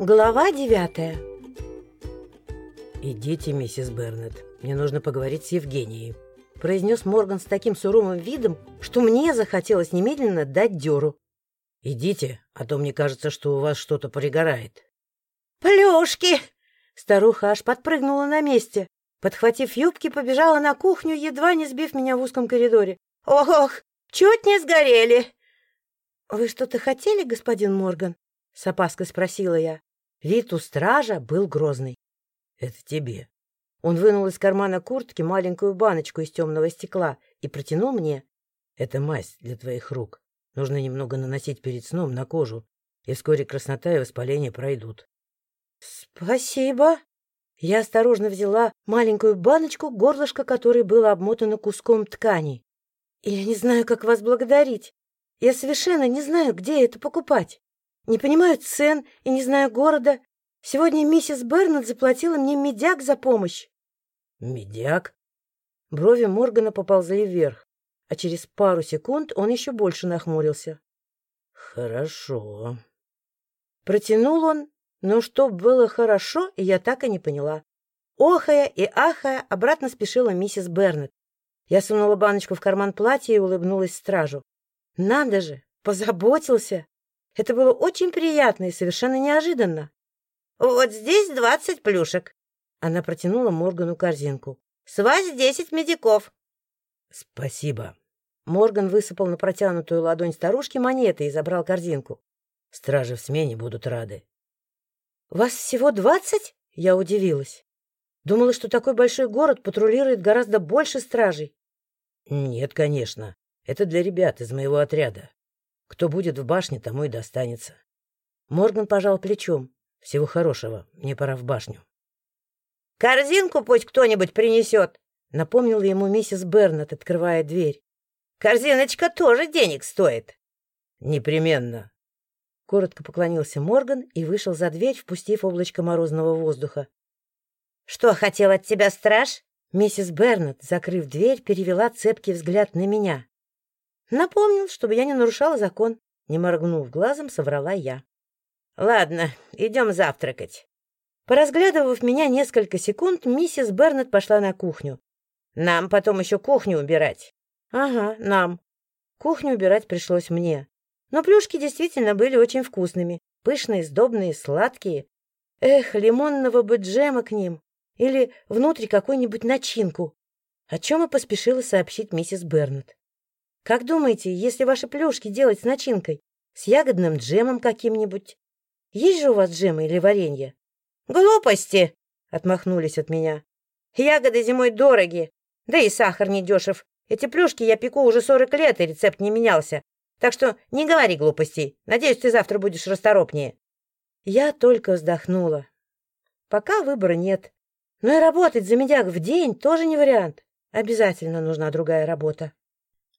Глава девятая «Идите, миссис Бернет, мне нужно поговорить с Евгенией», произнес Морган с таким суровым видом, что мне захотелось немедленно дать дёру. «Идите, а то мне кажется, что у вас что-то пригорает». «Плюшки!» Старуха аж подпрыгнула на месте. Подхватив юбки, побежала на кухню, едва не сбив меня в узком коридоре. «Ох, чуть не сгорели!» «Вы что-то хотели, господин Морган?» — с опаской спросила я. Вид у стража был грозный. — Это тебе. Он вынул из кармана куртки маленькую баночку из темного стекла и протянул мне. — Это мазь для твоих рук. Нужно немного наносить перед сном на кожу, и вскоре краснота и воспаление пройдут. — Спасибо. Я осторожно взяла маленькую баночку, горлышко которой было обмотано куском ткани. — Я не знаю, как вас благодарить. Я совершенно не знаю, где это покупать. Не понимаю цен и не знаю города. Сегодня миссис Бернет заплатила мне медяк за помощь. Медяк? Брови Моргана поползли вверх, а через пару секунд он еще больше нахмурился. Хорошо. Протянул он, но что было хорошо, я так и не поняла. Охая и ахая, обратно спешила миссис Бернет. Я сунула баночку в карман платья и улыбнулась стражу. Надо же, позаботился. Это было очень приятно и совершенно неожиданно. «Вот здесь двадцать плюшек». Она протянула Моргану корзинку. «С вас десять медиков». «Спасибо». Морган высыпал на протянутую ладонь старушки монеты и забрал корзинку. «Стражи в смене будут рады». «Вас всего двадцать?» Я удивилась. Думала, что такой большой город патрулирует гораздо больше стражей. «Нет, конечно. Это для ребят из моего отряда. Кто будет в башне, тому и достанется. Морган пожал плечом. Всего хорошего, мне пора в башню. — Корзинку пусть кто-нибудь принесет, — напомнила ему миссис Бернет, открывая дверь. — Корзиночка тоже денег стоит. — Непременно. Коротко поклонился Морган и вышел за дверь, впустив облачко морозного воздуха. — Что хотел от тебя страж? Миссис Бернет, закрыв дверь, перевела цепкий взгляд на меня. Напомнил, чтобы я не нарушала закон. Не моргнув глазом, соврала я. «Ладно, идем завтракать». Поразглядывав меня несколько секунд, миссис Бернет пошла на кухню. «Нам потом еще кухню убирать». «Ага, нам». Кухню убирать пришлось мне. Но плюшки действительно были очень вкусными. Пышные, сдобные, сладкие. Эх, лимонного бы джема к ним. Или внутри какую-нибудь начинку. О чем и поспешила сообщить миссис Бернет. Как думаете, если ваши плюшки делать с начинкой? С ягодным джемом каким-нибудь? Есть же у вас джемы или варенье? Глупости! Отмахнулись от меня. Ягоды зимой дороги, да и сахар не дешев. Эти плюшки я пеку уже сорок лет, и рецепт не менялся. Так что не говори глупостей. Надеюсь, ты завтра будешь расторопнее. Я только вздохнула. Пока выбора нет. Но и работать за медяк в день тоже не вариант. Обязательно нужна другая работа.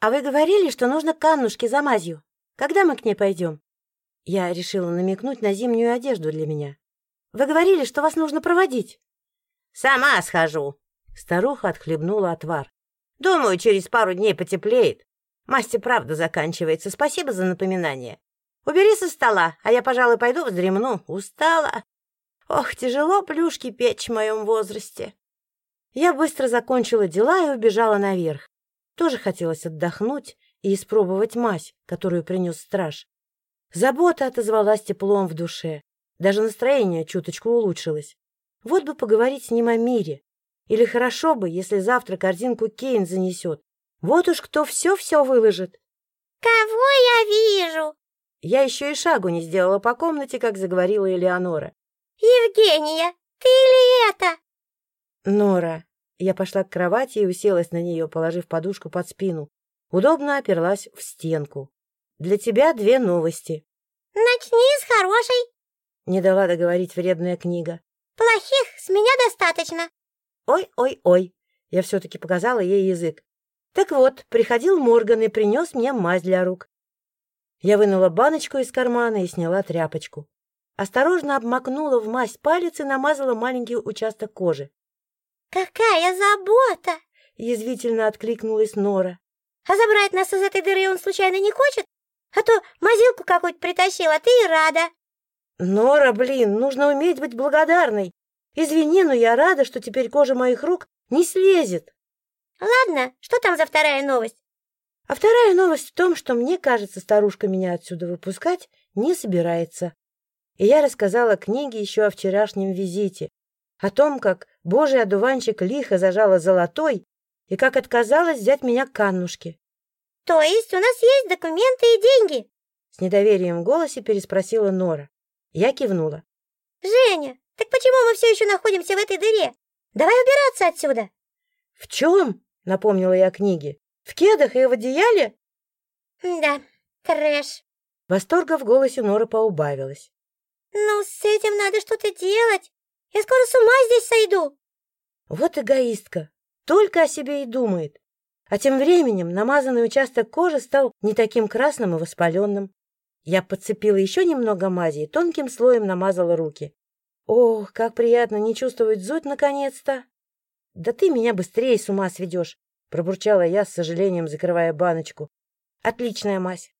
«А вы говорили, что нужно камнушки за мазью. Когда мы к ней пойдем?» Я решила намекнуть на зимнюю одежду для меня. «Вы говорили, что вас нужно проводить». «Сама схожу», — старуха отхлебнула отвар. «Думаю, через пару дней потеплеет. Масти правда заканчивается. Спасибо за напоминание. Убери со стола, а я, пожалуй, пойду вздремну. Устала. Ох, тяжело плюшки печь в моем возрасте». Я быстро закончила дела и убежала наверх. Тоже хотелось отдохнуть и испробовать мазь, которую принес страж. Забота отозвалась теплом в душе. Даже настроение чуточку улучшилось. Вот бы поговорить с ним о мире. Или хорошо бы, если завтра корзинку Кейн занесет. Вот уж кто все-все выложит. «Кого я вижу?» Я еще и шагу не сделала по комнате, как заговорила Элеонора. «Евгения, ты ли это?» «Нора, я пошла к кровати и уселась на нее, положив подушку под спину. Удобно оперлась в стенку. «Для тебя две новости». «Начни с хорошей». Не дала договорить вредная книга. «Плохих с меня достаточно». «Ой-ой-ой». Я все-таки показала ей язык. Так вот, приходил Морган и принес мне мазь для рук. Я вынула баночку из кармана и сняла тряпочку. Осторожно обмакнула в мазь палец и намазала маленький участок кожи. «Какая забота!» — язвительно откликнулась Нора. «А забрать нас из этой дыры он случайно не хочет? А то мазилку какую-то притащил, а ты и рада!» Нора, блин, нужно уметь быть благодарной. Извини, но я рада, что теперь кожа моих рук не слезет. Ладно, что там за вторая новость? А вторая новость в том, что мне кажется, старушка меня отсюда выпускать не собирается. И я рассказала книге еще о вчерашнем визите, о том, как божий одуванчик лихо зажала золотой и как отказалась взять меня к Аннушке. — То есть у нас есть документы и деньги? — с недоверием в голосе переспросила Нора. Я кивнула. — Женя, так почему мы все еще находимся в этой дыре? Давай убираться отсюда. — В чем? — напомнила я книге. — В кедах и в одеяле? — Да, трэш. Восторга в голосе Норы поубавилось. «Ну, с этим надо что-то делать. Я скоро с ума здесь сойду!» Вот эгоистка. Только о себе и думает. А тем временем намазанный участок кожи стал не таким красным и воспаленным. Я подцепила еще немного мази и тонким слоем намазала руки. Ох, как приятно не чувствовать зуд наконец-то! Да ты меня быстрее с ума сведешь, пробурчала я с сожалением, закрывая баночку. Отличная мазь.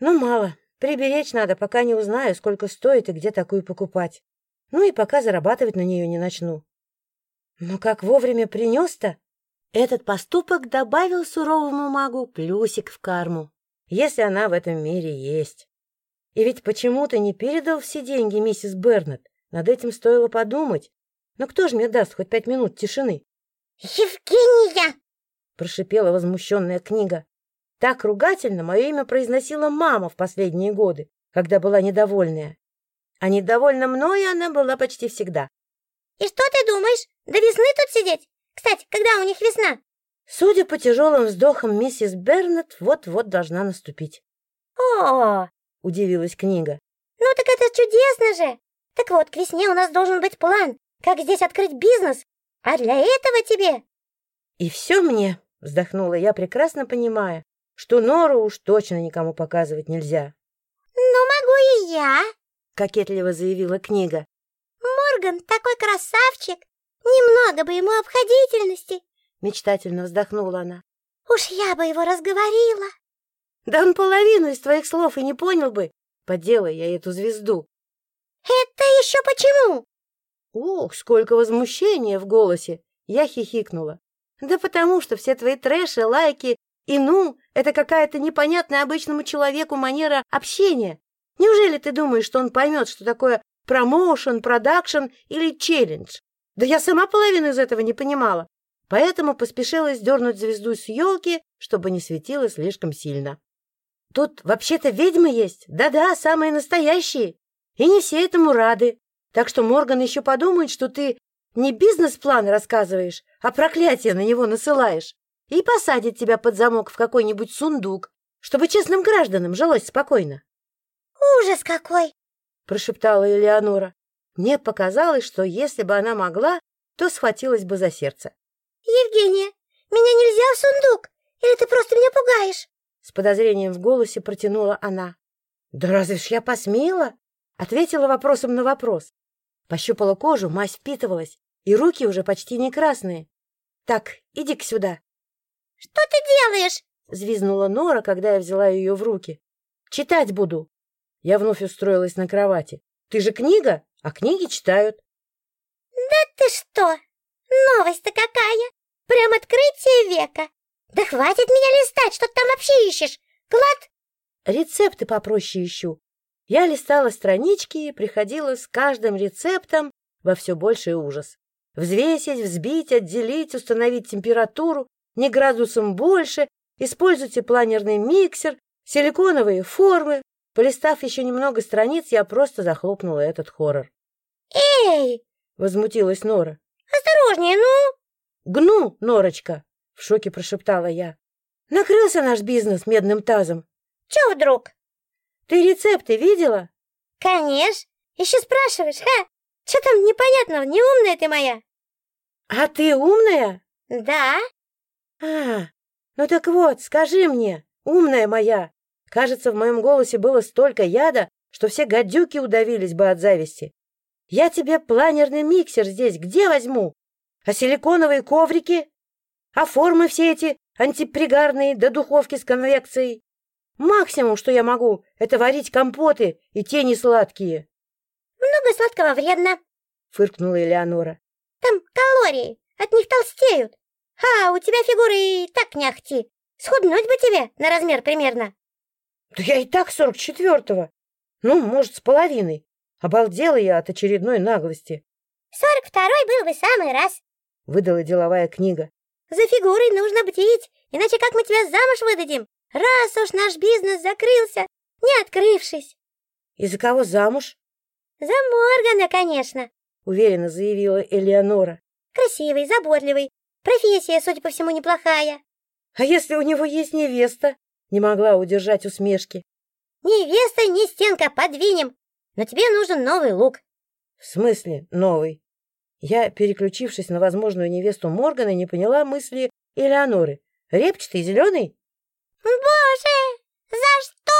Ну, мало. Приберечь надо, пока не узнаю, сколько стоит и где такую покупать. Ну и пока зарабатывать на нее не начну. Но как вовремя принес-то? Этот поступок добавил суровому магу плюсик в карму, если она в этом мире есть. И ведь почему-то не передал все деньги миссис Бернет. Над этим стоило подумать. Но кто же мне даст хоть пять минут тишины? — Евгения! — прошипела возмущенная книга. Так ругательно мое имя произносила мама в последние годы, когда была недовольная. А недовольна мной она была почти всегда. «И что ты думаешь? До весны тут сидеть? Кстати, когда у них весна?» Судя по тяжелым вздохам, миссис Бернет вот-вот должна наступить. «О!» — удивилась книга. «Ну так это чудесно же! Так вот, к весне у нас должен быть план, как здесь открыть бизнес, а для этого тебе...» «И все мне!» — вздохнула я, прекрасно понимая, что Нору уж точно никому показывать нельзя. «Ну, могу и я», — кокетливо заявила книга. «Морган такой красавчик! Немного бы ему обходительности!» — мечтательно вздохнула она. «Уж я бы его разговорила!» «Да он половину из твоих слов и не понял бы!» — подела я эту звезду. «Это еще почему?» Ух, сколько возмущения в голосе! Я хихикнула. «Да потому что все твои трэши, лайки и ну, это какая-то непонятная обычному человеку манера общения. Неужели ты думаешь, что он поймет, что такое промоушен, продакшн или челлендж? Да я сама половину из этого не понимала. Поэтому поспешила сдернуть звезду с елки, чтобы не светила слишком сильно. Тут вообще-то ведьмы есть, да-да, самые настоящие. И не все этому рады. Так что Морган еще подумает, что ты не бизнес-план рассказываешь, а проклятие на него насылаешь и посадит тебя под замок в какой-нибудь сундук, чтобы честным гражданам жилось спокойно. — Ужас какой! — прошептала Элеонора. Мне показалось, что если бы она могла, то схватилась бы за сердце. — Евгения, меня нельзя в сундук, или ты просто меня пугаешь? С подозрением в голосе протянула она. — Да разве ж я посмела? — ответила вопросом на вопрос. Пощупала кожу, мазь впитывалась, и руки уже почти не красные. — Так, иди-ка сюда. «Что ты делаешь?» — взвизнула Нора, когда я взяла ее в руки. «Читать буду». Я вновь устроилась на кровати. «Ты же книга, а книги читают». «Да ты что! Новость-то какая! Прям открытие века! Да хватит меня листать, что ты там вообще ищешь! Глад!» «Рецепты попроще ищу». Я листала странички и приходила с каждым рецептом во все больший ужас. Взвесить, взбить, отделить, установить температуру, не градусом больше, используйте планерный миксер, силиконовые формы. Полистав еще немного страниц, я просто захлопнула этот хоррор. «Эй!» — возмутилась Нора. «Осторожнее, ну!» «Гну, Норочка!» — в шоке прошептала я. «Накрылся наш бизнес медным тазом». «Че вдруг?» «Ты рецепты видела?» «Конечно! Еще спрашиваешь, ха? Че там непонятного, неумная ты моя?» «А ты умная?» «Да». А, ну так вот, скажи мне, умная моя. Кажется, в моем голосе было столько яда, что все гадюки удавились бы от зависти. Я тебе планерный миксер здесь где возьму? А силиконовые коврики? А формы все эти антипригарные до духовки с конвекцией? Максимум, что я могу, это варить компоты и тени сладкие. Много сладкого вредно, фыркнула Элеонора. Там калории, от них толстеют. А, у тебя фигура и так не ахти. Схуднуть бы тебе на размер примерно. Да я и так сорок четвертого. Ну, может, с половиной. Обалдела я от очередной наглости. Сорок второй был бы самый раз, выдала деловая книга. За фигурой нужно бдить, иначе как мы тебя замуж выдадим? Раз уж наш бизнес закрылся, не открывшись. И за кого замуж? За Моргана, конечно, уверенно заявила Элеонора. Красивый, заботливый, профессия, судя по всему, неплохая. А если у него есть невеста? Не могла удержать усмешки. Невеста не стенка, подвинем. Но тебе нужен новый лук. В смысле новый? Я, переключившись на возможную невесту Моргана, не поняла мысли Элеоноры. Репчатый, зеленый? Боже, за что?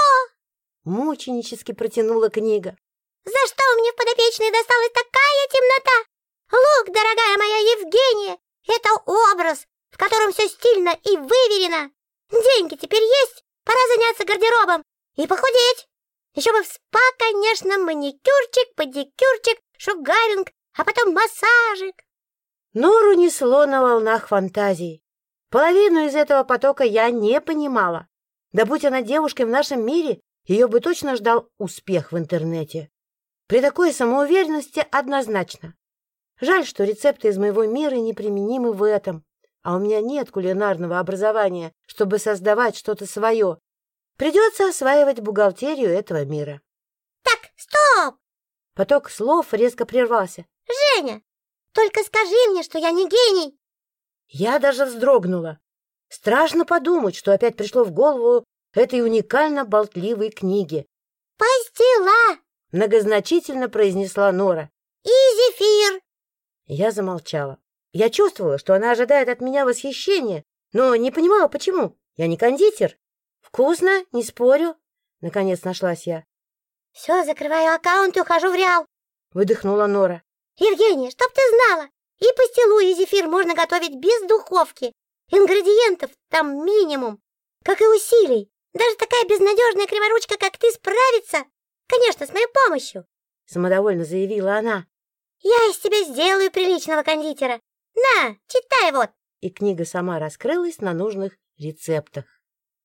Мученически протянула книга. За что мне в подопечной досталась такая темнота? Лук, дорогая моя Евгения, это образ, в котором все стильно и выверено. Деньги теперь есть, пора заняться гардеробом и похудеть. Еще бы в спа, конечно, маникюрчик, педикюрчик, шугаринг, а потом массажик. Нору несло на волнах фантазий. Половину из этого потока я не понимала. Да будь она девушкой в нашем мире, ее бы точно ждал успех в интернете. При такой самоуверенности однозначно. Жаль, что рецепты из моего мира неприменимы в этом, а у меня нет кулинарного образования, чтобы создавать что-то свое. Придется осваивать бухгалтерию этого мира. Так, стоп! Поток слов резко прервался. Женя, только скажи мне, что я не гений. Я даже вздрогнула. Страшно подумать, что опять пришло в голову этой уникально болтливой книги. «Пастила!» — многозначительно произнесла Нора. «И зефир!» Я замолчала. Я чувствовала, что она ожидает от меня восхищения, но не понимала, почему. Я не кондитер. Вкусно, не спорю. Наконец нашлась я. «Все, закрываю аккаунт и ухожу в Реал!» — выдохнула Нора. «Евгения, чтоб ты знала, и пастилу, и зефир можно готовить без духовки. Ингредиентов там минимум, как и усилий. Даже такая безнадежная криворучка, как ты, справится. Конечно, с моей помощью. Самодовольно заявила она. Я из тебя сделаю приличного кондитера. На, читай вот. И книга сама раскрылась на нужных рецептах.